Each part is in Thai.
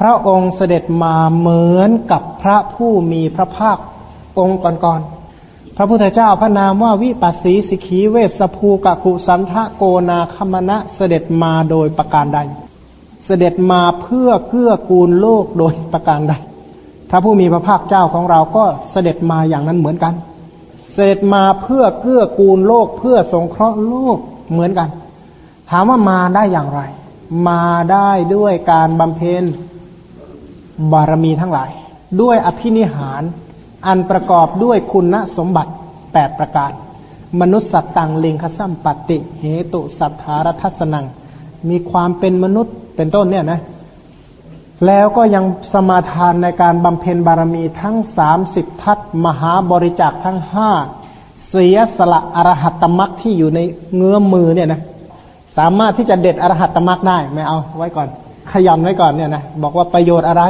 พระองค์เสด็จมาเหมือนกับพระผู้มีพระภาคองค์ก่อนๆ พระพุทธเจ้าพระนามว่าวิปัสสีสิขีเวสภูกะกุสันทะโกนาคมณะเสด็จมาโดยประการใด เสด็จมาเพื่อเกื้อกูลโลกโดยประการใด พระผู้มีพระภาคเจ้าของเราก็เสด็จมาอย่างนั้นเหมือนกัน เสด็จมาเพื่อเกื้อกูลโลกเพื่อสงเคราะห์โลกเหมือนกัน ถามว่ามาได้อย่างไร มาได้ด้วยการบำเพ็ญ บารมีทั้งหลาย ด้วยอภินิหาร อันประกอบด้วยคุณสมบัติแปดประการ มนุษย์สัตตังเลงคสัมปติ เหตุสัทธารทัศนัง มีความเป็นมนุษย์เป็นต้นเนี่ยนะ แล้วก็ยังสมาทานในการบำเพ็ญบารมีทั้งสามสิบทัศมหาบริจาคทั้งห้าเสียสละอรหัตตมรักที่อยู่ในเงื้อมือเนี่ยนะสามารถที่จะเด็ดอรหัตตมรักได้ไม่เอาไว้ก่อน ขยำไว้ก่อนเนี่ยนะบอกว่าประโยชน์อะไร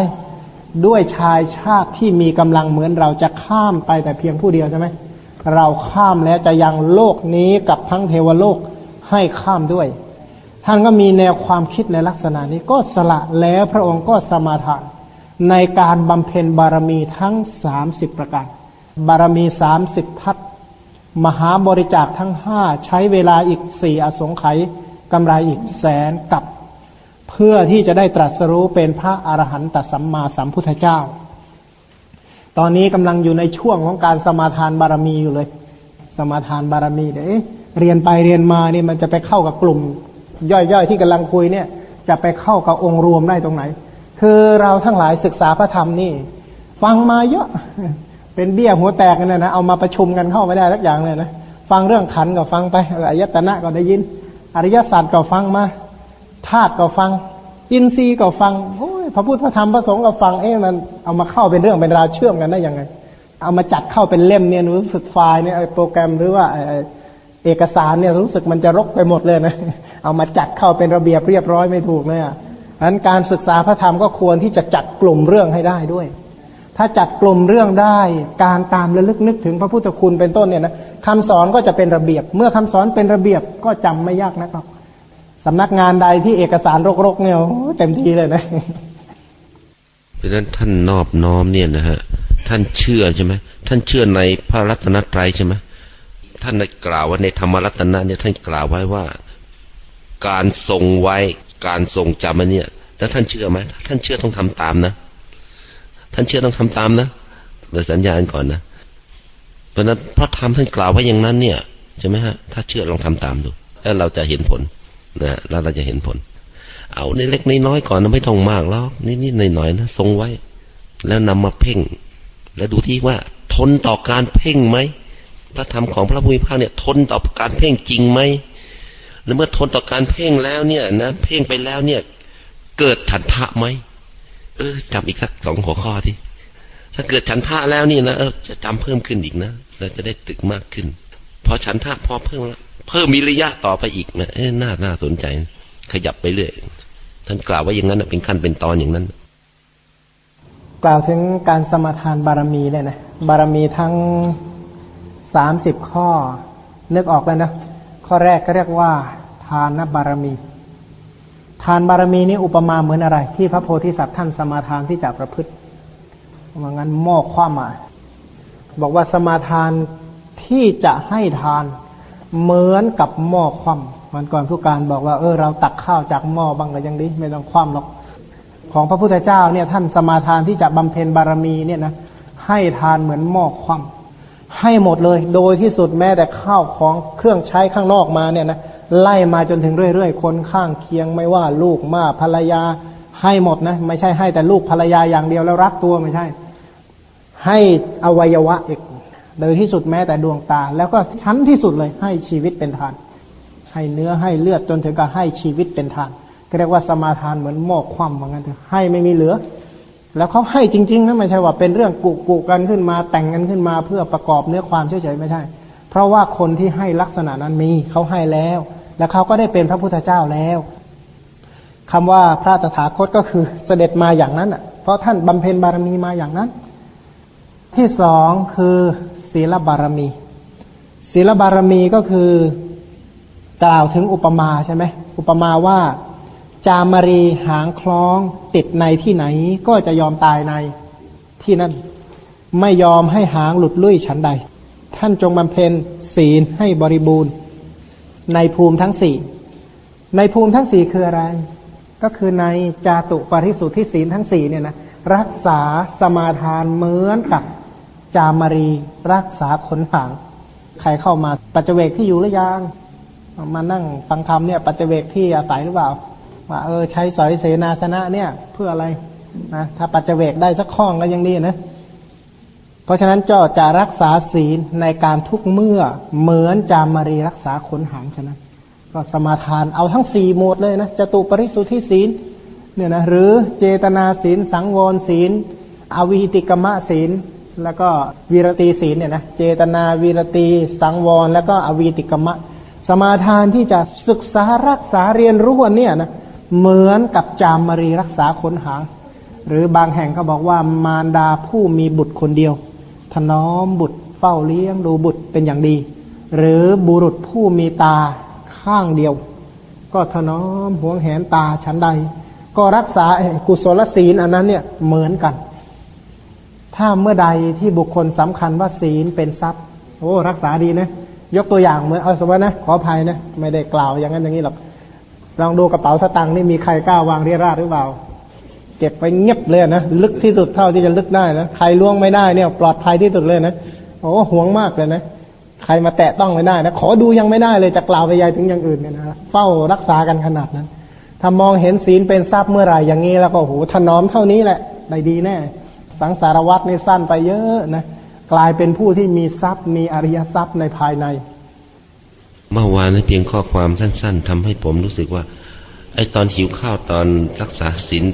ด้วยชายชาติที่มีกำลังเหมือนเราจะข้ามไปแต่เพียงผู้เดียวใช่ไหมเราข้ามแล้วจะยังโลกนี้กับทั้งเทวโลกให้ข้ามด้วย ท่านก็มีแนวความคิดในลักษณะนี้ก็สละแล้วพระองค์ก็สมาทานในการบำเพ็ญบารมีทั้งสามสิบประการ บารมีสามสิบทัศมหาบริจาคทั้งห้าใช้เวลาอีกสี่อสงไขยกำไรอีกแสนกับ เพื่อที่จะได้ตรัสรู้เป็นพระอรหันตสัมมาสัมพุทธเจ้า ตอนนี้กำลังอยู่ในช่วงของการสมาทานบารมีอยู่เลย สมาทานบารมีเดี๋ยวเรียนไปเรียนมานี่มันจะไปเข้ากับกลุ่ม ย่อยๆที่กำลังคุยเนี่ย จะไปเข้ากับองค์รวมได้ตรงไหน คือเราทั้งหลายศึกษาพระธรรมนี่ ฟังมาเยอะ เป็นเบี้ยหัวแตกกันนะนะเอามาประชุมกันเข้าไม่ได้สักอย่างเลยนะฟังเรื่องขันก็ฟังไปอายตนะก็ได้ยิน อริยศาสัจก็ฟังมา ธาตุก็ฟัง อินทรีย์ก็ฟังโอ้ยพระพุทธพระธรรมพระสงฆ์ก็ฟังเอ๊ะมันเอามาเข้าเป็นเรื่องเป็นราวเชื่อมกันได้ยังไง เอามาจัดเข้าเป็นเล่มเนี่ยรู้สึกไฟล์เนี่ยโปรแกรมหรือว่าเอกสารเนี่ยรู้สึกมันจะรกไปหมดเลยนะเอามาจัดเข้าเป็นระเบียบเรียบร้อยไม่ถูกเลยอะอันการศึกษาพระธรรมก็ควรที่จะจัดกลุ่มเรื่องให้ได้ด้วย ถ้าจัดกลุ่มเรื่องได้ การตามระลึกนึกถึงพระพุทธคุณเป็นต้นเนี่ยนะคำสอนก็จะเป็นระเบียบ เมื่อคำสอนเป็นระเบียบก็จำไม่ยากนะครับ สำนักงานใดที่เอกสารรกๆเนี่ยเต็มทีเลยนะเพราะฉะนั้นท่านนอบน้อมเนี่ยนะฮะท่านเชื่อใช่ไหมท่านเชื่อในพระรัตนตรัยใช่ไหมท่านได้กล่าวว่าในธรรมรัตนะเนี่ยท่านกล่าวไว้ว่า การทรงไว้การทรงจำมันเนี่ย แล้วท่านเชื่อไหมท่านเชื่อต้องทำตามนะ ท่านเชื่อต้องทำตามนะเลยสัญญาณก่อนนะเพราะนั้นเพราะทำท่านกล่าวไว้อย่างนั้นเนี่ยใช่ไหมฮะถ้าเชื่อลองทำตามดูแล้วเราจะเห็นผล นะแล้วเราจะเห็นผล เอาในเล็กในน้อยก่อนนะไม่ต้องมากแล้วนิดๆหน่อยๆนะทรงไว้ แล้วนำมาเพ่ง แล้วดูที่ว่า ทนต่อการเพ่งไหมพระธรรมของพระพุทธเจ้าเนี่ย ทนต่อการเพ่งจริงไหมแล้วเมื่อทนต่อการเพ่งแล้วเนี่ยนะเพ่งไปแล้วเนี่ย เกิดฉันทะไหมเออจำอีกสักสองหัวข้อที่ถ้าเกิดฉันทะแล้วนี่นะเออจะจำเพิ่มขึ้นอีกนะเราจะได้ตึกมากขึ้น พอฉันทะพอเพิ่มแล้ว เพิ่มมีระยะต่อไปอีกนะเอ้น่าน่าสนใจ ขยับไปเรื่อยท่านกล่าวว่าอย่างนั้นเป็นขั้นเป็นตอนอย่างนั้น กล่าวถึงการสมาทานบารมีเลยนะบารมีทั้งสามสิบข้อ นึกออกแล้วนะข้อแรกก็เรียกว่า ทานบารมี ทานบารมีนี้อุปมาเหมือนอะไร ที่พระโพธิสัตว์ท่านสมาทานที่จะประพฤติว่างั้นมอกความหมายบอกว่าสมาทานที่จะให้ทาน เหมือนกับหม้อคว่ำมันก่อนผู้การบอกว่าเออเราตักข้าวจากหม้อบ้างก็ยังดีไม่ต้องคว่ำหรอก ของพระพุทธเจ้าเนี่ยท่านสมาทานที่จะบำเพ็ญบารมีเนี่ยนะให้ทานเหมือนหม้อคว่ำให้หมดเลย โดยที่สุดแม้แต่ข้าวของเครื่องใช้ข้างนอกมาเนี่ยนะไล่มาจนถึงเรื่อยๆ คนข้างเคียงไม่ว่าลูกมาภรรยาให้หมดนะไม่ใช่ให้แต่ลูกภรรยาอย่างเดียวแล้วรักตัวไม่ใช่ ให้อวัยวะอีก โดยที่สุดแม้แต่ดวงตา แล้วก็ชั้นที่สุดเลยให้ชีวิตเป็นทาน ให้เนื้อให้เลือดจนถึงกับให้ชีวิตเป็นทานเรียกว่าสมาทานเหมือนหมอกคว่ำเหมือนกันเถอะให้ไม่มีเหลือ แล้วเขาให้จริงๆนะไม่ใช่ว่าเป็นเรื่องกุกุกันขึ้นมาแต่งกันขึ้นมาเพื่อประกอบเนื้อความเฉยๆไม่ใช่ เพราะว่าคนที่ให้ลักษณะนั้นมีเขาให้แล้ว แล้วเขาก็ได้เป็นพระพุทธเจ้าแล้วคำว่าพระตถาคตก็คือเสด็จมาอย่างนั้นอะ เพราะท่านบำเพ็ญบารมีมาอย่างนั้น ที่สองคือศีลบารมี ศีลบารมีก็คือกล่าวถึงอุปมาใช่ไหมอุปมาว่า จามรีหางคล้องติดในที่ไหน ก็จะยอมตายในที่นั่น ไม่ยอมให้หางหลุดลุ่ยชั้นใด ท่านจงบำเพ็ญศีลให้บริบูรณ์ ในภูมิทั้งสี่ในภูมิทั้งสี่คืออะไร ก็คือในจาตุปริสุทธิศีลทั้งสี่เนี่ยนะรักษาสมาทานเหมือนกับ จามารีรักษาขนหาง ใครเข้ามา ปัจเจกที่อยู่หรือยัง มานั่งฟังธรรมเนี่ย ปัจเจกที่อาศัยหรือเปล่า ว่าเออใช้สอยเสนาสนะเนี่ย เพื่ออะไรนะถ้าปัจเจกได้สักข้องก็ยังดีนะ เพราะฉะนั้นเจ้าจะรักษาศีลในการทุกเมื่อเหมือนจามารีรักษาขนหางฉะนั้นก็สมาทานเอาทั้งสี่หมดเลยนะจตุปริสุทธิศีลเนี่ยนะหรือเจตนาศีล สังวรศีล อวิหิติกมะศีล แล้วก็วีรตีศีลเนี่ยนะเจตนาวีรตีสังวร แล้วก็อวิติกมะ สมาทานที่จะศึกษารักษาเรียนรู้เนี่ยนะเหมือนกับจามรีรักษาขนหางหรือบางแห่งเขาบอกว่ามารดาผู้มีบุตรคนเดียว ถนอมบุตรเฝ้าเลี้ยงดูบุตรเป็นอย่างดี หรือบุรุษผู้มีตาข้างเดียว ก็ถนอมห่วงแหนตาชั้นใด ก็รักษากุศลศีลอันนั้นเนี่ยเหมือนกัน ถ้าเมื่อใดที่บุคคลสำคัญว่าศีลเป็นทรัพย์ โอ้ รักษาดีนะ ยกตัวอย่างเหมือนเอาสมมตินะ ขออภัยนะ ไม่ได้กล่าวอย่างนั้นอย่างนี้หรอกลองดูกระเป๋าสตางค์นี่มีใครกล้าวางเรียราดหรือเปล่า เก็บไปเงียบเลยนะ ลึกที่สุดเท่าที่จะลึกได้นะ ใครล่วงไม่ได้เนี่ย ปลอดภัยที่สุดเลยนะ โอ้ห่วงมากเลยนะ ใครมาแตะต้องไม่ได้นะ ขอดูยังไม่ได้เลยจะกล่าวไปยายถึงอย่างอื่นเนี่ยนะ เฝ้ารักษากันขนาดนั้น ถ้ามองเห็นศีลเป็นทรัพย์เมื่อไหร่อย่างนี้แล้วก็โหถนอมเท่านี้แหละได้ดีแน่ สังสารวัตรในสั้นไปเยอะนะกลายเป็นผู้ที่มีทรัพย์มีอริยทรัพย์ในภายใน เมื่อวานนี้เพียงข้อความสั้น ๆทำให้ผมรู้สึกว่า ไอ้ตอนหิวข้าวตอนรักษาศีล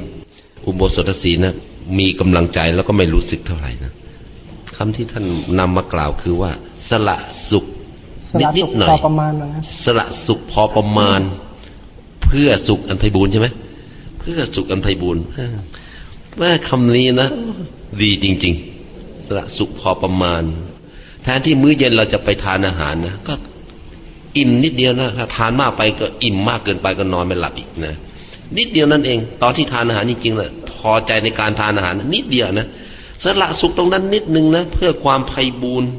อุโบสถศีลนะมีกำลังใจแล้วก็ไม่รู้สึกเท่าไหร่นะคำที่ท่านนำมากล่าวคือว่า สละสุขนิดๆหน่อยสละสุขพอประมาณ เพื่อสุขอันไพบูรณ์ใช่ไหมเพื่อสุขอันไพบูร ณ์ว่าคำนี้นะ ดีจริง ๆ ละสุขพอประมาณ แทนที่มื้อเย็นเราจะไปทานอาหารนะก็อิ่มนิดเดียวนะถ้าทานมากไปก็อิ่มมากเกินไปก็นอนไม่หลับอีกนะนิดเดียวนั่นเอง ตอนที่ทานอาหารจริงๆนะพอใจในการทานอาหาร นิดเดียวนะสละสุขตรงนั้นนิดนึงนะเพื่อความไพบูรณ์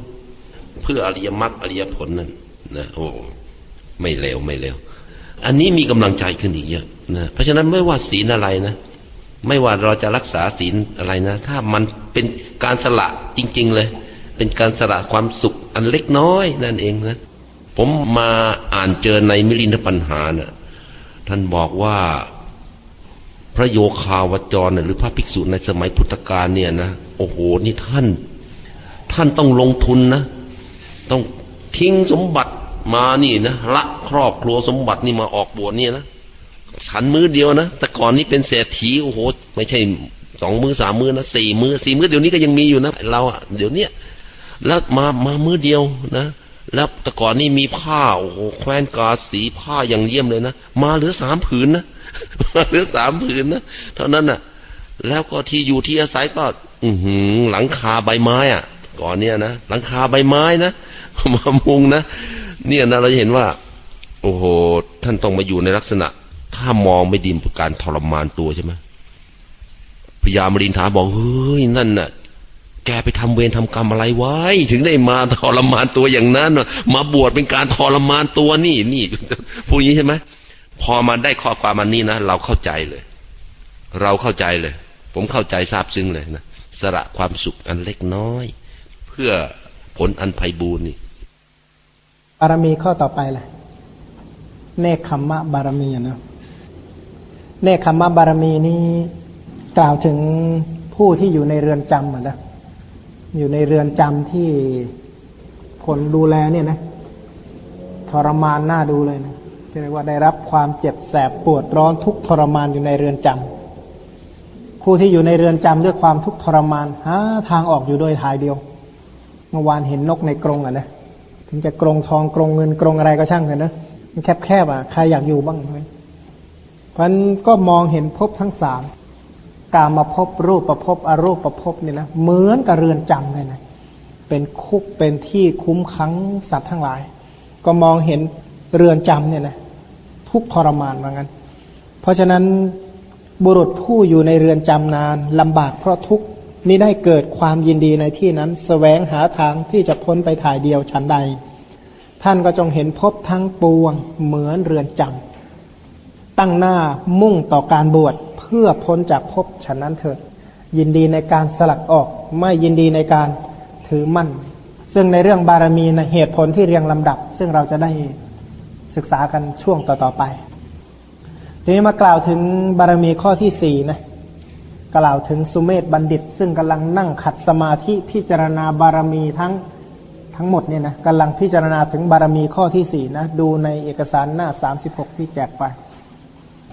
เพื่ออริยมรรคอริยผลนั่นนะโอ้ไม่เลวไม่เลวอันนี้มีกำลังใจขึ้นอีกเยอะนะเพราะฉะนั้นไม่ว่าศีลอะไรนะ ไม่ว่าเราจะรักษาศีลอะไรนะ ถ้ามันเป็นการสละจริง ๆ เลย เป็นการสละความสุขอันเล็กน้อยนั่นเองนะผมมาอ่านเจอในมิลินทปัญหานะ่ะ ท่านบอกว่าพระโยคาวจรหรือพระภิกษุในสมัยพุทธกาลเนี่ยนะโอ้โหนี่ท่าน ท่านต้องลงทุนนะ ต้องทิ้งสมบัติมานี่นะละครอบครัวสมบัตินี่มาออกบวชเนี่ยนะ ฉันมือเดียวนะแต่ก่อนนี้เป็นเศรษฐีโอ้โห ไม่ใช่สองมือสามมือนะสี่มือสี่มือเดี๋ยวนี้ก็ยังมีอยู่นะเราอะเดี๋ยวเนี้ยแล้วมามามือเดียวนะแล้วแต่ก่อนนี่มีผ้าโอ้โหแคว้นกาสีผ้าอย่างเยี่ยมเลยนะมาเหลือสามผืนนะมาเหลือสามผืนนะเท่านั้นน่ะ แล้วก็ที่อยู่ที่อาศัยก็ อืหลังคาใบไม้อะ ก่อนเนี่ยนะหลังคาใบไม้นะมามุงนะเนี่ยนะเราจะเห็นว่า โอ้โหท่านต้องมาอยู่ในลักษณะ ถ้ามองไม่ดีเป็นการทรมานตัวใช่ไหมพญามรินทาบอกเฮ้ยนั่นน่ะ แกไปทำเวรทำกรรมอะไรไว้ ถึงได้มาทรมานตัวอย่างนั้นมาบวชเป็นการทรมานตัวนี่นี่พูดอย่างนี้ใช่ไหมพอมาได้ข้อความมันนี้นะเราเข้าใจเลย เราเข้าใจเลย ผมเข้าใจทราบซึ้งเลยนะสละความสุขอันเล็กน้อย เพื่อผลอันไพบูรณ์นี่บารมีข้อต่อไปแหละเนคขมมะบารมีนะ เนคขมมะบารมีนี้กล่าวถึงผู้ที่อยู่ในเรือนจำนะอยู่ในเรือนจำที่คนดูแลเนี่ยนะทรมานหน้าดูเลยนะเรียกว่าได้รับความเจ็บแสบปวดร้อนทุกทรมานอยู่ในเรือนจำผู้ที่อยู่ในเรือนจำด้วยความทุกทรมานหาทางออกอยู่โดยทายเดียว เมื่อวานเห็นนกในกรงอะนะถึงจะกรงทองกรงเงินกรงอะไรก็ช่างเถอะนะแคบๆอะใครอยากอยู่บ้างไหม เพราะนั้นก็มองเห็นภพทั้งสามกามาพบรูปประพบอรูปประพบเนี่ยนะเหมือนกับเรือนจำเลยนะเป็นคุกเป็นที่คุ้มคังสัตว์ทั้งหลาย ก็มองเห็นเรือนจำเนี่ยนะทุกทรมานว่างั้น เพราะฉะนั้นบุรุษผู้อยู่ในเรือนจำนานลำบากเพราะทุกข์มิได้เกิดความยินดีในที่นั้นสแสวงหาทางที่จะพ้นไปถ่ายเดียวชั้นใด ท่านก็จงเห็นพบทั้งปวงเหมือนเรือนจำ ตั้งหน้ามุ่งต่อการบวชเพื่อพ้นจากภพฉันนั้นเถิดยินดีในการสลักออกไม่ยินดีในการถือมั่น ซึ่งในเรื่องบารมีนะเหตุผลที่เรียงลำดับ ซึ่งเราจะได้ศึกษากันช่วงต่อๆไป ทีนี้มากล่าวถึงบารมีข้อที่สี่นะกล่าวถึงสุเมธบัณฑิต ซึ่งกำลังนั่งขัดสมาธิพิจารณาบารมีทั้งทั้งหมดเนี่ยนะกำลังพิจารณาถึงบารมีข้อที่สี่นะดูในเอกสารหน้าสามสิบหกที่แจกไป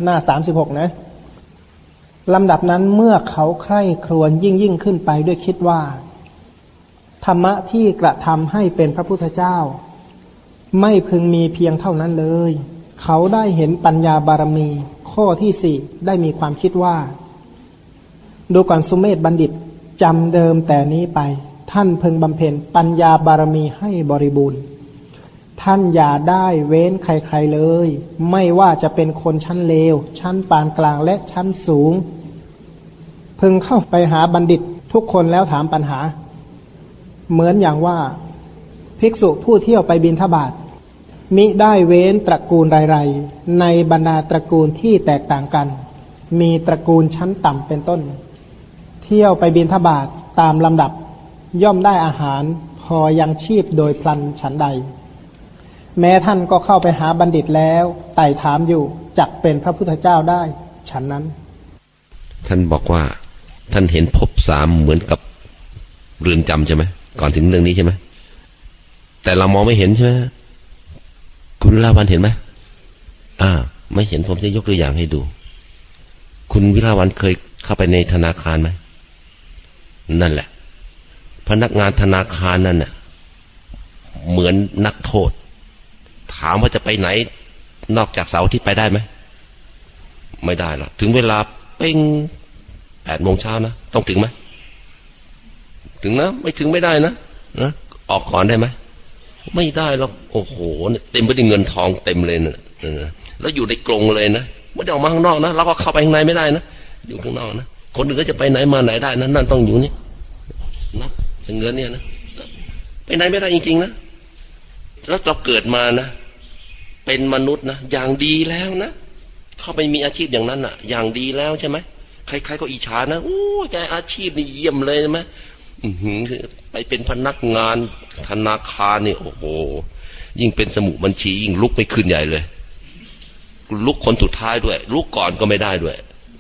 หน้าสามสิบหกนะลำดับนั้นเมื่อเขาใคร่ครวญยิ่งยิ่งขึ้นไปด้วยคิดว่า ธรรมะที่กระทำให้เป็นพระพุทธเจ้า ไม่พึงมีเพียงเท่านั้นเลย เขาได้เห็นปัญญาบารมี ข้อที่สี่ได้มีความคิดว่า ดูก่อนสุเมธบัณฑิตจำเดิมแต่นี้ไป ท่านพึงบำเพ็ญปัญญาบารมีให้บริบูรณ์ ท่านอย่าได้เว้นใครๆเลย ไม่ว่าจะเป็นคนชั้นเลว ชั้นปานกลางและชั้นสูง พึงเข้าไปหาบัณฑิตทุกคนแล้วถามปัญหา เหมือนอย่างว่า ภิกษุผู้เที่ยวไปบินทบาทมิได้เว้นตระกูลไรๆในบรรดาตระกูลที่แตกต่างกัน มีตระกูลชั้นต่ำเป็นต้น เที่ยวไปบินทบาทตามลำดับ ย่อมได้อาหารพอยังชีพโดยพลันฉันใด แม้ท่านก็เข้าไปหาบัณฑิตแล้วไต่ถามอยู่จักเป็นพระพุทธเจ้าได้ ฉันนั้น ท่านบอกว่า ท่านเห็นภพสามเหมือนกับเรือนจำใช่ไหมก่อนถึงเรื่องนี้ใช่ไหมแต่เรามองไม่เห็นใช่ไหมคุณวิลาวันเห็นไหมอ่า ไม่เห็นผมจะยกตัวอย่างให้ดู คุณวิลาวันเคยเข้าไปในธนาคารไหมนั่นแหละ พนักงานธนาคารนั่นน่ะ เหมือนนักโทษ ถามว่าจะไปไหน นอกจากเสาร์ที่ไปได้ไหม ไม่ได้หรอกถึงเวลาเป้งแปดโมงเช้านะ ต้องถึงไหม ถึงนะ ไม่ถึงไม่ได้นะนะออกก่อนได้ไหม ไม่ได้หรอกโอ้โหเต็มไปด้วยเงินทองเต็มเลยนะแล้วอยู่ในกรงเลยนะไม่ได้ออกมาข้างนอกนะเราก็เข้าไปข้างในไม่ได้นะอยู่ข้างนอกนะคนอื่นก็จะไปไหนมาไหนได้นะนั่นต้องอยู่นี่นับเงินเนี่ยนะไปไหนไม่ได้จริงๆนะแล้วเราเกิดมานะ เป็นมนุษย์นะอย่างดีแล้วนะเข้าไปมีอาชีพอย่างนั้นอะ อย่างดีแล้วใช่ไหมใครๆก็อิจฉานะโอ้ใจอาชีพนี่เยี่ยมเลยใช่ไหมไปเป็นพนักงานธนาคารนี่โอ้โหยิ่งเป็นสมุบัญชี ยิ่งลุกไม่ขึ้นใหญ่เลยลุกคนสุดท้ายด้วยลุกก่อนก็ไม่ได้ด้วย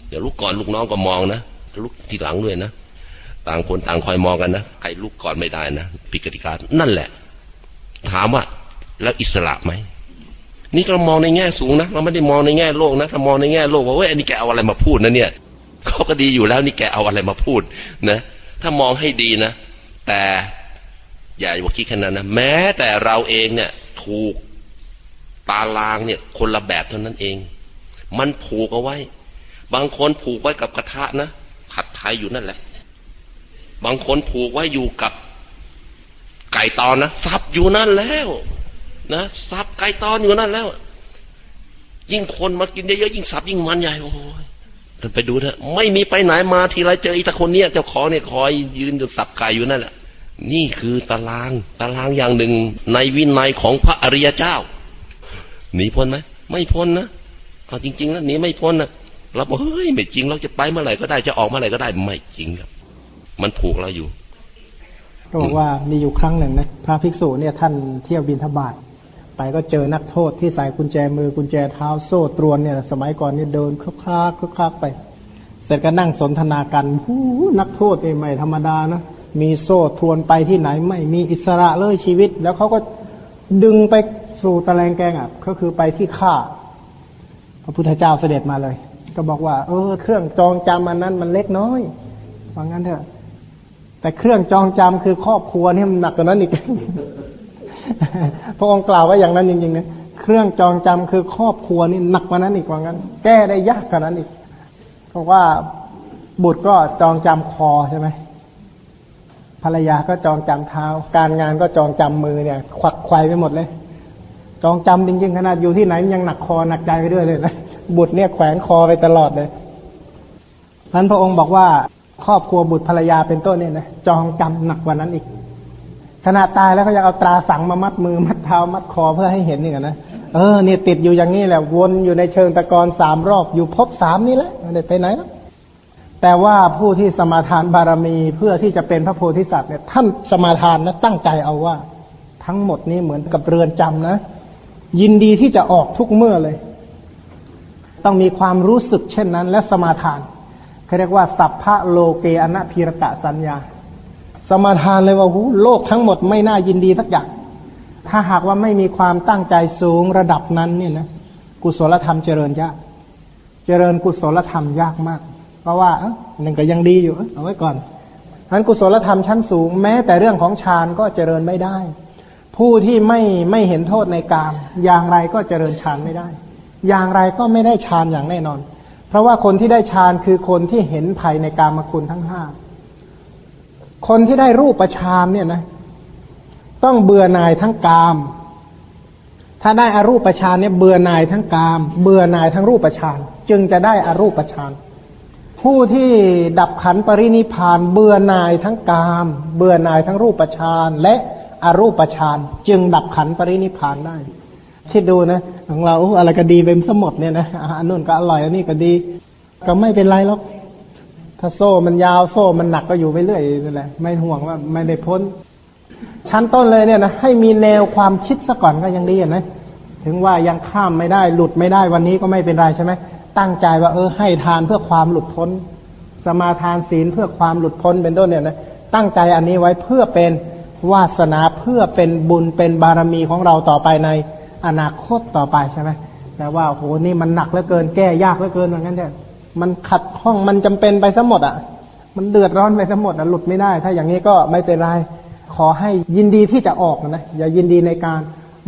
เดี๋ยวลุกก่อนลูกน้องก็มองนะลุกทีหลังด้วยนะต่างคนต่างคอยมองกันนะใครลุกก่อนไม่ได้นะผิดกติกานั่นแหละ ถามว่า แล้วอิสระไหม นี่เรามองในแง่สูงนะเราไม่ได้มองในแง่โลกนะถ้ามองในแง่โลกว่าเว้ยอันนี้แกเอาอะไรมาพูดนะเนี่ยเขาก็ดีอยู่แล้วนี่แกเอาอะไรมาพูดนะถ้ามองให้ดีนะ แต่อย่าบอกคิดแค่นั้นนะแม้แต่เราเองเนี่ย ถูกตาลางเนี่ยคนละแบบเท่านั้นเอง มันผูกเอาไว้ บางคนผูกไว้กับกระทะนะผัดไทยอยู่นั่นแหละ บางคนผูกไว้อยู่กับไก่ตอนนะซับอยู่นั่นแล้ว นะซับไก่ตอนอยู่นั่นแล้ว ยิ่งคนมากินเยอะๆยิ่งซับยิ่งมันใหญ่โอ้ยท่านไปดูเถอะไม่มีไปไหนมาทีไรเจออีตาคนเนี้ยเจ้าของเนี่ยคอยยืนอยู่สับไก่อยู่นั่นแหละนี่คือตารางตารางอย่างหนึ่งในวินัยของพระอริยเจ้าหนีพ้นไหมไม่พ้นนะเอาจริง ๆ แล้วหนีไม่พ้นนะเราบอกเฮ้ยไม่จริงเราจะไปเมื่อไหร่ก็ได้จะออกเมื่อไหร่ก็ได้ไม่จริงครับ มันผูกเราอยู่ก็บอกว่ามีอยู่ครั้งหนึ่งนะพระภิกษุเนี่ยท่านเที่ยวบินทบาท ไปก็เจอนักโทษที่ใส่กุญแจมือกุญแจเท้าโซ่ตรวนเนี่ย สมัยก่อนเนี่ยเดินคลักคลากคลกคลากไป เสร็จก็นั่งสนทนากันหูนักโทษเองไม่ธรรมดานะมีโซ่ทวนไปที่ไหนไม่มีอิสระเลยชีวิต แล้วเขาก็ดึงไปสู่ตะแลงแกงอะก็คือไปที่ข้าพระพุทธเจ้าเสด็จมาเลย ก็บอกว่า เออ เครื่องจองจำอันนั้นมันเล็กน้อยว่างั้นเถอะ แต่เครื่องจองจำคือครอบครัวนี่มันหนักกว่านั้นอีก พระองค์กล่าวว่าอย่างนั้นจริงๆนะเครื่องจองจำคือครอบครัวนี่หนักกว่านั้นอีกว่างั้น แก้ได้ยากกว่านั้นอีกเพราะว่าบุตรก็จองจำคอใช่ไหมภรรยาก็จองจำเท้า การงานก็จองจำมือเนี่ย ควักควายไปหมดเลย จองจำจริงๆขนาดอยู่ที่ไหนยังหนักคอหนักใจไปด้วยเลยนะบุตรเนี่ยแขวนคอไปตลอดเลยนั้นพระองค์บอกว่าครอบครัวบุตรภรรยาเป็นต้นเนี่ยนะจองจำหนักกว่านั้นอีก ขณะตายแล้วก็ยังเอาตราสังมามัดมือมัดเท้ามัดคอเพื่อให้เห็นอย่างนั้นนะเออเนี่ยติดอยู่อย่างนี้แหละวนอยู่ในเชิงตะกอนสามรอบอยู่พบสามนี่แหละไม่ได้ไปไหนแล้วแต่ว่าผู้ที่สมาทานบารมีเพื่อที่จะเป็นพระโพธิสัตว์เนี่ยท่านสมาทานนะตั้งใจเอาว่า ทั้งหมดนี้เหมือนกับเรือนจำนะ ยินดีที่จะออกทุกเมื่อเลย ต้องมีความรู้สึกเช่นนั้น และสมาทานเขาเรียกว่าสัพพะโลเกอนะพิรตะสัญญา สมาทานเลยว่าหูโลกทั้งหมดไม่น่ายินดีสักอย่าง ถ้าหากว่าไม่มีความตั้งใจสูงระดับนั้นเนี่ยนะกุศลธรรมเจริญยาก เจริญกุศลธรรมยากมาก เพราะว่าหนึ่งก็ยังดีอยู่เอาไว้ก่อนนั้นกุศลธรรมชั้นสูง แม้แต่เรื่องของฌานก็เจริญไม่ได้ ผู้ที่ไม่ไม่เห็นโทษในกามอย่างไรก็เจริญฌานไม่ได้ อย่างไรก็ไม่ได้ฌานอย่างแน่นอน เพราะว่าคนที่ได้ฌานคือคนที่เห็นภัยในกามคุณทั้งห้า คนที่ได้รูปฌานเนี่ยนะ ต้องเบื่อหน่ายทั้งกาม ถ้าได้อารูปฌานเนี่ยเบื่อหน่ายทั้งกาม เบื่อหน่ายทั้งรูปฌานจึงจะได้อารูปฌานผู้ที่ดับขันปรินิพาน เบื่อหน่ายทั้งกาม เบื่อหน่ายทั้งรูปฌานและอรูปฌานจึงดับขันปรินิพานได้คิดดูนะของเราอะไรก็ดีเป็นสมดเนี่ยนะอันนู้นก็อร่อยอันนี้ก็ดี ก็ไม่เป็นไรหรอก ถ้าโซ่มันยาวโซ่มันหนักก็อยู่ไปเรื่อยนั่นแหละไม่ห่วงว่าไม่ได้พ้น ชั้นต้นเลยเนี่ยนะให้มีแนวความคิดซะก่อนก็ยังดีนะถึงว่ายังข้ามไม่ได้หลุดไม่ได้วันนี้ก็ไม่เป็นไรใช่ไหมตั้งใจว่าเออให้ทานเพื่อความหลุดพ้น สมาทานศีลเพื่อความหลุดพ้นเป็นต้นเนี่ยนะตั้งใจอันนี้ไว้เพื่อเป็นวาสนาเพื่อเป็นบุญเป็นบารมีของเราต่อไปในอนาคตต่อไปใช่ไหมแต่ว่าโหนี่มันหนักเหลือเกินแก้ยากเหลือเกินเหมือนกันเนี่ย มันขัดข้องมันจำเป็นไปซะหมดอะ มันเดือดร้อนไปซะหมดอะหลุดไม่ได้ ถ้าอย่างนี้ก็ไม่เป็นไรขอให้ยินดีที่จะออกนะอย่ายินดีในการ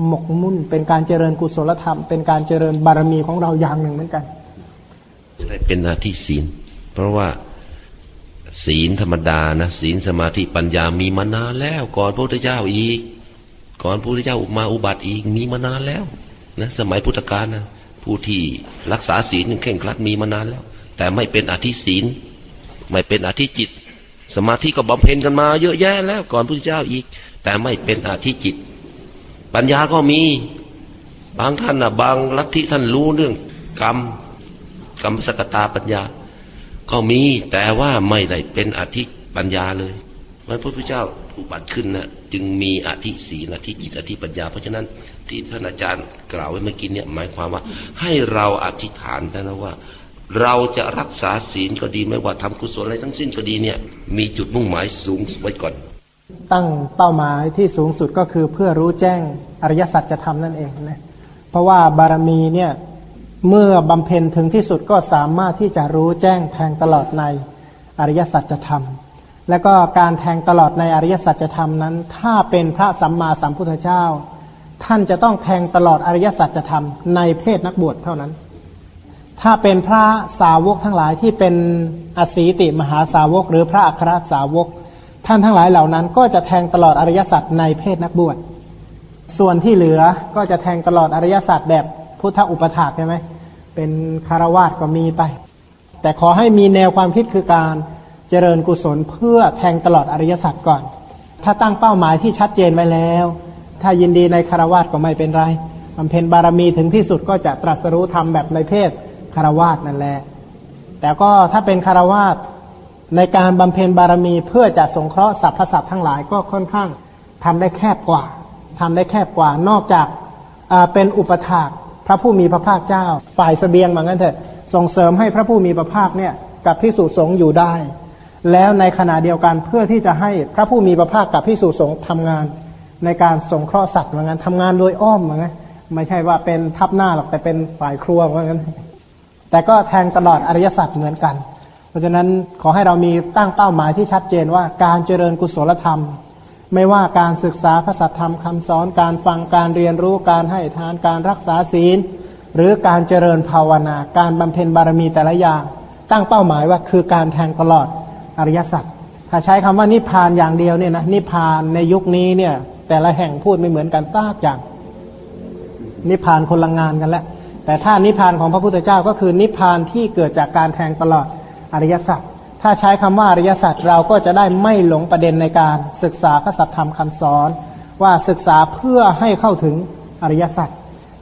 หมกมุ่น เป็นการเจริญกุศลธรรม เป็นการเจริญบารมีของเราอย่างหนึ่งเหมือนกันได้เป็นหน้าที่ศีล เพราะว่าศีลธรรมดานะศีลสมาธิปัญญามีมานานแล้วก่อนพระพุทธเจ้าอีก ก่อนพระพุทธเจ้ามาอุบัติอีกมีมานานแล้วนะสมัยพุทธกาลนะผู้ที่รักษาศีลเข่งครัดมีมานานแล้ว แต่ไม่เป็นอธิศีล ไม่เป็นอธิจิต สมาธิก็บำเพ็ญกันมา เยอะแยะแล้วก่อนพระพุทธเจ้าอีก แต่ไม่เป็นอธิจิต ปัญญาก็มี บางท่านนะบางลัทธิท่านรู้เรื่องกรรม กรรมสกตาปัญญา ก็มีแต่ว่าไม่ได้เป็นอธิปัญญาเลยพระพุทธเจ้าอุบัติขึ้นนะจึงมีอธิศีลอธิจิตอธิปัญญา เพราะฉะนั้นที่ท่านอาจารย์กล่าวไว้เมื่อกี้เนี่ยหมายความว่า ให้เราอธิษฐานนะว่า เราจะรักษาศีลก็ดีไม่ว่าทำกุศลอะไรทั้งสิ้นก็ดีเนี่ย มีจุดมุ่งหมายสูงไว้ก่อน ตั้งเป้าหมายที่สูงสุดก็คือเพื่อรู้แจ้งอริยสัจจะทำนั่นเองนะเพราะว่าบารมีเนี่ยเมื่อบำเพ็ญถึงที่สุดก็สามารถที่จะรู้แจ้งแทงตลอดในอริยสัจธรรม และก็การแทงตลอดในอริยสัจธรรมนั้น ถ้าเป็นพระสัมมาสัมพุทธเจ้า ท่านจะต้องแทงตลอดอริยสัจธรรมในเพศนักบวชเท่านั้น ถ้าเป็นพระสาวกทั้งหลายที่เป็นอสีติมหาสาวก หรือพระอัครสาวก ท่านทั้งหลายเหล่านั้น ก็จะแทงตลอดอริยสัจในเพศนักบวช ส่วนที่เหลือก็จะแทงตลอดอริยสัจแบบพุทธอุปถากใช่ไหมเป็นคารวาสก็มีไป แต่ขอให้มีแนวความคิดคือการเจริญกุศลเพื่อแทงตลอดอริยสัจก่อน ถ้าตั้งเป้าหมายที่ชัดเจนไว้แล้ว ถ้ายินดีในคารวาสก็ไม่เป็นไรบำเพ็ญบารมีถึงที่สุดก็จะตรัสรู้ธรรมแบบในเพศ คารวาสนั่นแหละ แต่ก็ถ้าเป็นคารวาสในการบำเพ็ญบารมีเพื่อจะสงเคราะห์สรรพสัตว์ทั้งหลายก็ค่อนข้างทำได้แคบกว่าทำได้แคบกว่านอกจากเป็นอุปถากพระผู้มีพระภาคเจ้า ฝ่ายสเสบียงเหมือนกันเถอะส่งเสริมให้พระผู้มีพระภาคเนี่ยกับพิสุสงอยู่ได้ แล้วในขณะเดียวกันเพื่อที่จะให้พระผู้มีพระภาคกับพิสุสงฆ์ทำงานในการสงเคราะห์สัตว์เหมือนกันทำงานโดยอ้อมเหมือนกันไม่ใช่ว่าเป็นทับหน้าหรอกแต่เป็นฝ่ายครัวเหมือนกัน แต่ก็แทงตลอดอริยสัจเหมือนกัน เพราะฉะนั้นขอให้เรามีตั้งเป้าหมายที่ชัดเจนว่าการเจริญกุศลธรรม ไม่ว่าการศึกษาพระสัทธรรมคำสอนการฟังการเรียนรู้การให้ทานการรักษาศีล หรือการเจริญภาวนา การบำเพ็ญบารมีแต่ละอย่าง ตั้งเป้าหมายว่าคือการแทงตลอดอริยสัจถ้าใช้คำว่านิพพานอย่างเดียวเนี่ยนะนิพพานในยุคนี้เนี่ย แต่ละแห่งพูดไม่เหมือนกันซากอย่างนิพพานคนละงานกันแล้ว แต่แต่ถ้านิพพานของพระพุทธเจ้าก็คือนิพพานที่เกิดจากการแทงตลอดอริยสัจถ้าใช้คำว่าอริยสัจเราก็จะได้ไม่หลงประเด็นในการศึกษาพระสัทธรรมคำสอน ว่าศึกษาเพื่อให้เข้าถึงอริยสัจ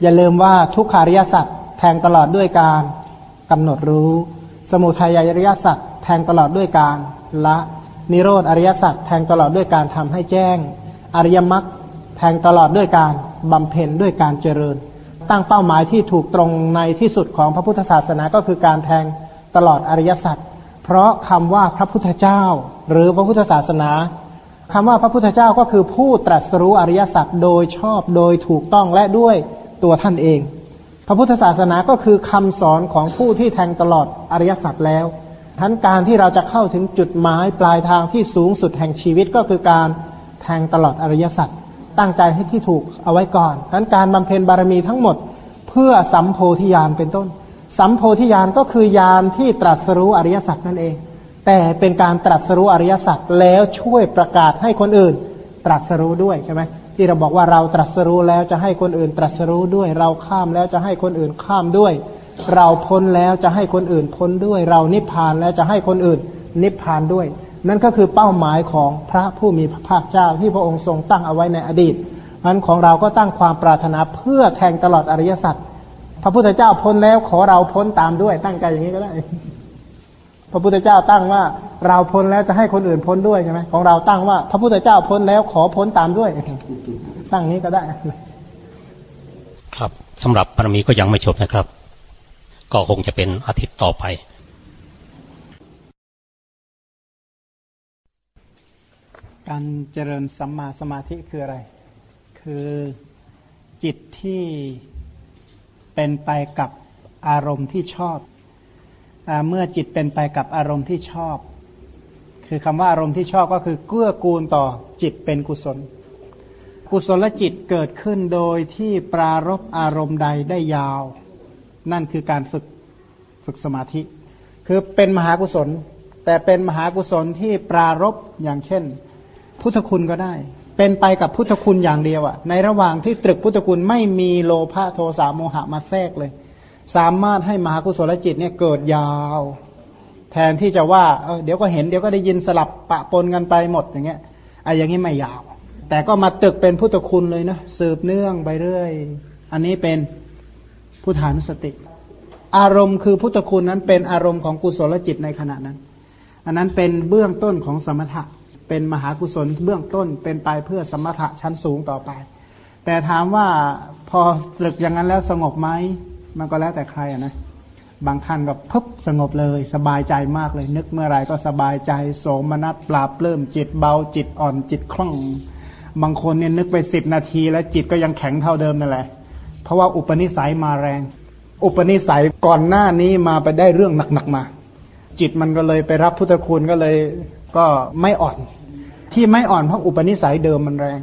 อย่าลืมว่าทุกขาริยสัจแทงตลอดด้วยการกำหนดรู้ สมุทัยอริยสัจแทงตลอดด้วยการละนิโรธอริยสัจแทงตลอดด้วยการทำให้แจ้ง อริยมรรคแทงตลอดด้วยการบำเพ็ญด้วยการเจริญ ตั้งเป้าหมายที่ถูกตรงในที่สุดของพระพุทธศาสนาก็คือการแทงตลอดอริยสัจเพราะคำว่าพระพุทธเจ้า หรือพระพุทธศาสนาคำว่าพระพุทธเจ้าก็คือผู้ตรัสรู้อริยสัจโดยชอบโดยถูกต้องและด้วยตัวท่านเอง พระพุทธศาสนาก็คือคำสอนของผู้ที่แทงตลอดอริยสัจแล้วทั้นการที่เราจะเข้าถึงจุดหมายปลายทางที่สูงสุดแห่งชีวิตก็คือการแทงตลอดอริยสัจ ตั้งใจให้ที่ถูกเอาไว้ก่อนทั้นการบำเพ็ญบารมีทั้งหมด เพื่อสัมโพธิญาณเป็นต้น สัมโพธิญาณก็คือญาณที่ตรัสรู้อริยสัจนั่นเอง แต่เป็นการตรัสรู้อริยสัจแล้วช่วยประกาศให้คนอื่น ตรัสรู้ด้วยใช่ไหมที่เราบอกว่าเราตรัสรู้แล้วจะให้คนอื่นตรัสรู้ด้วย เราข้ามแล้วจะให้คนอื่นข้ามด้วย เราพ้นแล้วจะให้คนอื่นพ้นด้วย เรานิพพานแล้วจะให้คนอื่นนิพพานด้วย นั่นก็คือเป้าหมายของพระผู้มีพระภาคเจ้าที่พระองค์ทรงตั้งเอาไว้ในอดีตมันของเราก็ตั้งความปรารถนาเพื่อแทงตลอดอริยสัจพระพุทธเจ้าพ้นแล้วขอเราพ้นตามด้วย ตั้งใจอย่างนี้ก็ได้ พระพุทธเจ้าตั้งว่าเราพ้นแล้วจะให้คนอื่นพ้นด้วยใช่ไหมของเราตั้งว่า พระพุทธเจ้าพ้นแล้วขอพ้นตามด้วย ตั้งนี้ก็ได้ ครับสำหรับบารมีก็ยังไม่จบนะครับ ก็คงจะเป็นอาทิตย์ต่อไป การเจริญสัมมาสมาธิคืออะไร คือจิตที่เป็นไปกับอารมณ์ที่ชอบอเมื่อจิตเป็นไปกับอารมณ์ที่ชอบ คือคำว่าอารมณ์ที่ชอบก็คือเกื้อกูลต่อจิตเป็นกุศล กุศลจิตเกิดขึ้นโดยที่ปรารบอารมณ์ใดได้ยาว นั่นคือการฝึกฝึกสมาธิ คือเป็นมหากุศล แต่เป็นมหากุศลที่ปรารบอย่างเช่น พุทธคุณก็ได้ เป็นไปกับพุทธคุณอย่างเดียวอะในระหว่างที่ตรึกพุทธคุณไม่มีโลภะโทสะโมหะมาแทรกเลย สามารถให้มหากุศลจิตเนี่ยเกิดยาว แทนที่จะว่าเออเดี๋ยวก็เห็นเดี๋ยวก็ได้ยินสลับปะปนกันไปหมดอย่างเงี้ยไอ้อย่างนี้ไม่ยาว แต่ก็มาตึกเป็นพุทธคุณเลยนะสืบเนื่องไปเรื่อย อันนี้เป็นพุทธานุสติ อารมณ์คือพุทธคุณนั้นเป็นอารมณ์ของกุศลจิตในขณะนั้น อันนั้นเป็นเบื้องต้นของสมถะ เป็นมหากุศลเบื้องต้นเป็นไปเพื่อสมถะชั้นสูงต่อไป แต่ถามว่าพอตรึกอย่างนั้นแล้วสงบไหมมันก็แล้วแต่ใครอะนะบางท่านก็พึบสงบเลยสบายใจมากเลย นึกเมื่อไรก็สบายใจโสมนัสปราบเริ่มจิตเบาจิตอ่อนจิตคล่อง บางคนเนี่ยนึกไปสิบนาที แล้วจิตก็ยังแข็งเท่าเดิมนั่นแหละ เพราะว่าอุปนิสัยมาแรง อุปนิสัยก่อนหน้านี้มาไปได้เรื่องหนักๆมา จิตมันก็เลยไปรับพุทธคุณก็เลยก็ไม่อ่อน ที่ไม่อ่อนเพราะอุปนิสัยเดิมมันแรง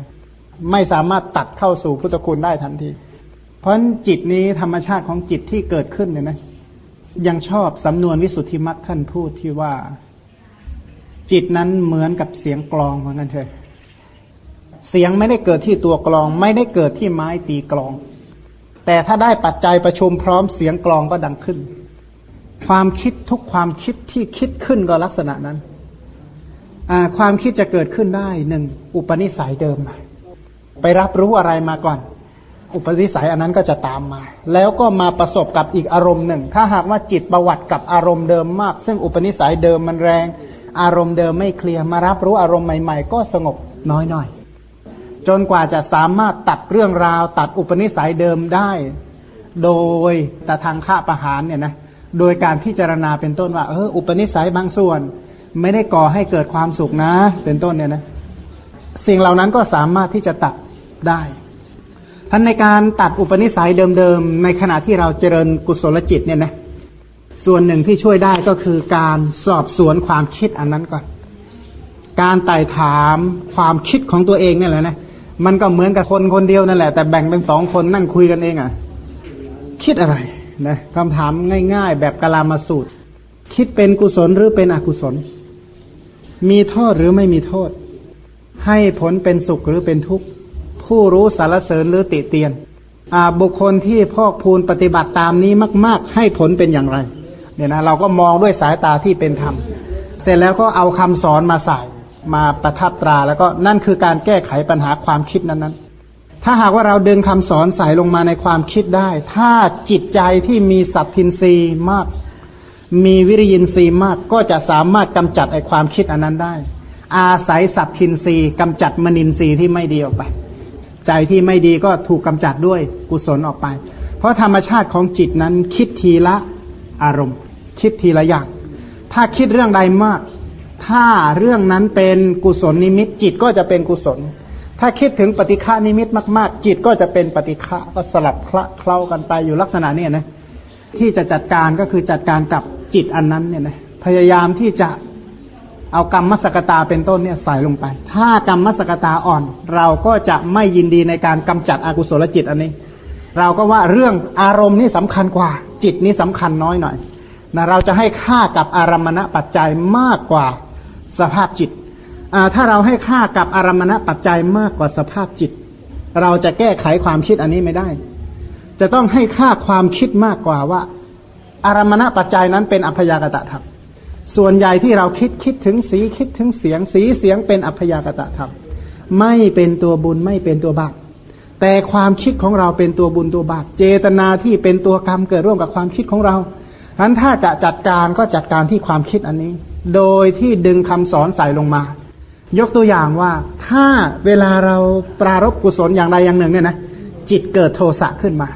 ไม่สามารถตัดเข้าสู่พุทธคุณได้ทันที เพราะจิตนี้ธรรมชาติของจิตที่เกิดขึ้นเนี่ยนะยังชอบสำนวนวิสุทธิมัตท่านพูดที่ว่า จิตนั้นเหมือนกับเสียงกลองเหมือนกันเถอะเสียงไม่ได้เกิดที่ตัวกลอง ไม่ได้เกิดที่ไม้ตีกลอง แต่ถ้าได้ปัจจัยประชุมพร้อมเสียงกลองก็ดังขึ้น ความคิดทุกความคิดที่คิดขึ้นก็ลักษณะนั้น ความคิดจะเกิดขึ้นได้หนึ่งอุปนิสัยเดิม ไปรับรู้อะไรมาก่อน อุปนิสัยอันนั้นก็จะตามมา แล้วก็มาประสบกับอีกอารมณ์หนึ่ง ถ้าหากว่าจิตประวัติกับอารมณ์เดิมมาก ซึ่งอุปนิสัยเดิมมันแรง อารมณ์เดิมไม่เคลียร์มารับรู้อารมณ์ใหม่ ๆ ก็สงบน้อยหน่อยจนกว่าจะสามารถตัดเรื่องราว ตัดอุปนิสัยเดิมได้ โดยแต่ทางฆ่าประหารเนี่ยนะโดยการพิจารณาเป็นต้นว่าเอออุปนิสัยบางส่วน ไม่ได้ก่อให้เกิดความสุขนะ เป็นต้นเนี่ยนะ สิ่งเหล่านั้นก็สามารถที่จะตัดได้ท่านในการตัดอุปนิสัยเดิมๆ ในขณะที่เราเจริญกุศลจิตเนี่ยนะ ส่วนหนึ่งที่ช่วยได้ก็คือการสอบสวนความคิดอันนั้นก่อน การไต่ถามความคิดของตัวเองเนี่ยแหละนะ มันก็เหมือนกับคนคนเดียวนั่นแหละ แต่แบ่งเป็นสองคนนั่งคุยกันเองอะ คิดอะไรนะคำถามง่าย ๆ แบบกลามาสูตร คิดเป็นกุศลหรือเป็นอกุศล มีโทษหรือไม่มีโทษ ให้ผลเป็นสุขหรือเป็นทุกข์ ผู้รู้สารเสริญหรือติเตียนบุคคลที่พอกพูนปฏิบัติตามนี้มาก ๆ ให้ผลเป็นอย่างไร เนี่ยนะเราก็มองด้วยสายตาที่เป็นธรรม เสร็จแล้วก็เอาคำสอนมาใส่มาประทับตราแล้วก็นั่นคือการแก้ไขปัญหาความคิดนั้นๆ ถ้าหากว่าเราดึงคำสอนใส่ลงมาในความคิดได้ ถ้าจิตใจที่มีสัพพินรีมาก มีวิริยินทรีย์มากก็จะสามารถกำจัดไอความคิดอันนั้นได้ อาศัยสัพพินรีกำจัดมนินทรีย์ที่ไม่ดีออกไป ใจที่ไม่ดีก็ถูกกำจัดด้วยกุศลออกไป เพราะธรรมชาติของจิตนั้นคิดทีละอารมณ์ คิดทีละอย่าง ถ้าคิดเรื่องใดมาก ถ้าเรื่องนั้นเป็นกุศลนิมิตจิตก็จะเป็นกุศล ถ้าคิดถึงปฏิฆานิมิตมาก ๆ จิตก็จะเป็นปฏิฆะก็สลับคละเคล้ากันไปอยู่ลักษณะนี้นะ ที่จะจัดการก็คือจัดการกับจิตอันนั้นเนี่ยนะพยายามที่จะเอากรรมมสกตาเป็นต้นเนี่ยใส่ลงไป ถ้ากรรมมสกตาอ่อน เราก็จะไม่ยินดีในการกำจัดอกุศลจิตอันนี้ เราก็ว่าเรื่องอารมณ์นี่สำคัญกว่า จิตนี้สำคัญน้อยหน่อยนะเราจะให้ค่ากับอารมณปัจจัยมากกว่าสภาพจิตถ้าเราให้ค่ากับอารมณปัจจัยมากกว่าสภาพจิต เราจะแก้ไขความคิดอันนี้ไม่ได้ จะต้องให้ค่าความคิดมากกว่าว่า อารมณปัจจัยนั้นเป็นอัพยากตะธรรมส่วนใหญ่ที่เราคิดคิดถึงสีคิดถึงเสียงสีเสียงเป็นอัพยากตะธรรมไม่เป็นตัวบุญไม่เป็นตัวบาปแต่ความคิดของเราเป็นตัวบุญตัวบาปเจตนาที่เป็นตัวกรรมเกิดร่วมกับความคิดของเราฉะนั้นถ้าจะจัดการก็จัดการที่ความคิดอันนี้ โดยที่ดึงคำสอนใส่ลงมา ยกตัวอย่างว่าถ้าเวลาเราปรารบกุศลอย่างใดอย่างหนึ่งเนี่ยนะจิตเกิดโทสะขึ้นมา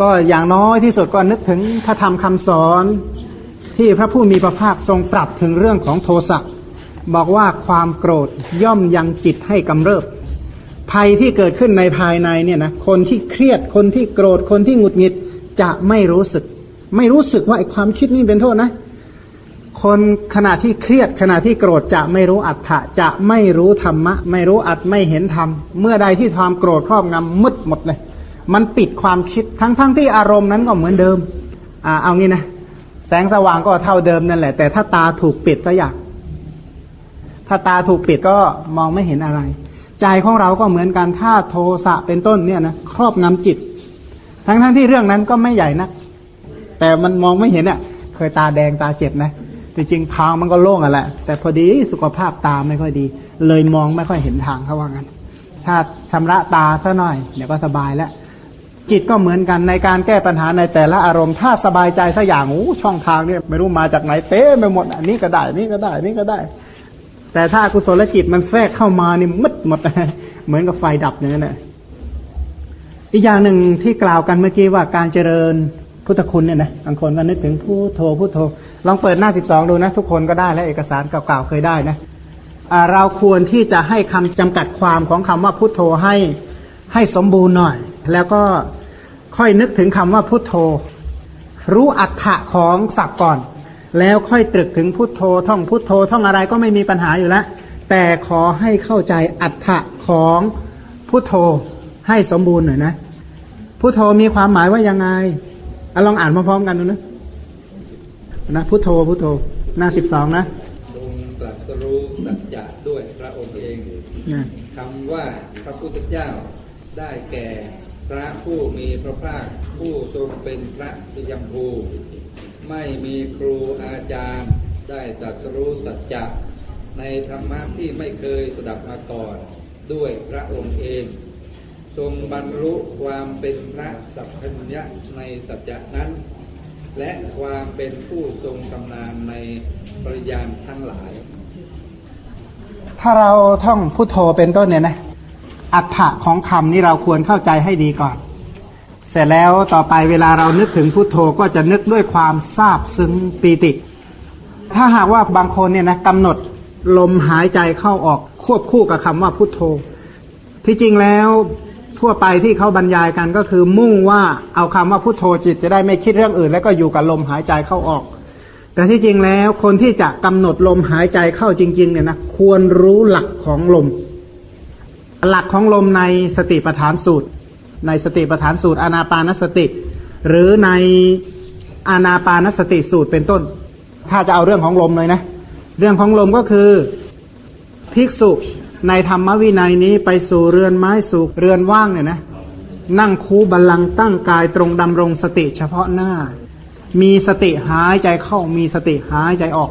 ก็อย่างน้อยที่สุดก็นึกถึงพระธรรมคำสอนที่พระผู้มีพระภาคทรงปรับถึงเรื่องของโทสะบอกว่าความโกรธย่อมยังจิตให้กำเริบ ภัยที่เกิดขึ้นในภายในเนี่ยนะคนที่เครียดคนที่โกรธคนที่หงุดหงิดจะไม่รู้สึก ไม่รู้สึกว่าไอ้ความคิดนี่เป็นโทษนะ คนขณะที่เครียดขณะที่โกรธจะไม่รู้อัตถะจะไม่รู้ธรรมะ ไม่รู้อัตไม่เห็นธรรม เมื่อใดที่ความโกรธครอบงำมืดหมดเลย มันปิดความคิดทั้งๆทที่อารมณ์นั้นก็เหมือนเดิม อ่า เอางี้นะ แสงสว่างก็เท่าเดิมนั่นแหละ แต่ถ้าตาถูกปิดซะอย่างถ้าตาถูกปิดก็มองไม่เห็นอะไร ใจของเราก็เหมือนกันถ้าโทสะเป็นต้นเนี่ยนะครอบงำจิต ทั้งทั้งที่เรื่องนั้นก็ไม่ใหญ่นัก แต่มันมองไม่เห็นอะ เคยตาแดงตาเจ็บนะจริงทางมันก็โล่งอะแหละ แต่พอดีสุขภาพตาไม่ค่อยดี เลยมองไม่ค่อยเห็นทางเขาว่างั้น ถ้าชำระตาซะหน่อยเดี๋ยวก็สบายแล้ว จิตก็เหมือนกันในการแก้ปัญหาในแต่ละอารมณ์ ถ้าสบายใจสักอย่างโอ้ช่องทางเนี่ยไม่รู้มาจากไหนเต้ไปหมดอันนี้ก็ได้นี่ก็ได้นี่ก็ได้ แต่ถ้ากุศลจิตมันแทรกเข้ามานี่มืดหมดเหมือนกับไฟดับอย่างนั้นแหละอีกอย่างหนึ่งที่กล่าวกันเมื่อกี้ว่าการเจริญพุทธคุณเนี่ยนะบางคนก็นึกถึงพุทโธพุทโธลองเปิดหน้าสิบสองดูนะ ทุกคนก็ได้และเอกสารเก่าๆเคยได้นะเราควรที่จะให้คำจำกัดความของคำว่าพุทโธให้ให้สมบูรณ์หน่อย แล้วก็ ค่อยนึกถึงคำว่าพุทโธ รู้อัฏฐะของศัพท์ก่อน แล้วค่อยตรึกถึงพุทโธ ท่องพุทโธ ท่องอะไรก็ไม่มีปัญหาอยู่แล้ว แต่ขอให้เข้าใจอัฏฐะของพุทโธให้สมบูรณ์หน่อยนะ พุทโธมีความหมายว่ายังไงอลองอ่านพร้อมๆกันดูนะนะพุทโธพุทโธหน้าสิบสองนะทรงตรัสรู้สัจจะด้วยพระองค์เองคำว่าพระพุทธเจ้าได้แก่ พระผู้มีพระภาคผู้ทรงเป็นพระสยมภูไม่มีครูอาจารย์ได้ตรัสรู้สัจจะในธรรมะที่ไม่เคยสดับมาก่อนด้วยพระองค์เอง ทรงบรรลุความเป็นพระสัพพัญญะในสัจจะนั้น และความเป็นผู้ทรงตำนานในปริยานทั้งหลาย ถ้าเราท่องพุทโธเป็นต้นเนี่ยนะ อัฏฐะของคำนี้เราควรเข้าใจให้ดีก่อน เสร็จแล้วต่อไปเวลาเรานึกถึงพุทโธก็จะนึกด้วยความซาบซึ้งปีติ ถ้าหากว่าบางคนเนี่ยนะกำหนดลมหายใจเข้าออกควบคู่กับคำว่าพุทโธ ที่จริงแล้วทั่วไปที่เขาบรรยายกันก็คือมุ่งว่าเอาคำว่าพุทโธจิตจะได้ไม่คิดเรื่องอื่น แล้วก็อยู่กับลมหายใจเข้าออก แต่ที่จริงแล้วคนที่จะกำหนดลมหายใจเข้าจริง ๆ เนี่ยนะควรรู้หลักของลม หลักของลมในสติปัฏฐานสูตร ในสติปัฏฐานสูตรอานาปานสติ หรือในอานาปานสติสูตรเป็นต้น ถ้าจะเอาเรื่องของลมเลยนะ เรื่องของลมก็คือภิกษุในธรรมวินัยนี้ไปสู่เรือนไม้สู่เรือนว่างเนี่ยนะ นั่งคูบัลลังตั้งกายตรงดำรงสติเฉพาะหน้า มีสติหายใจเข้ามีสติหายใจออก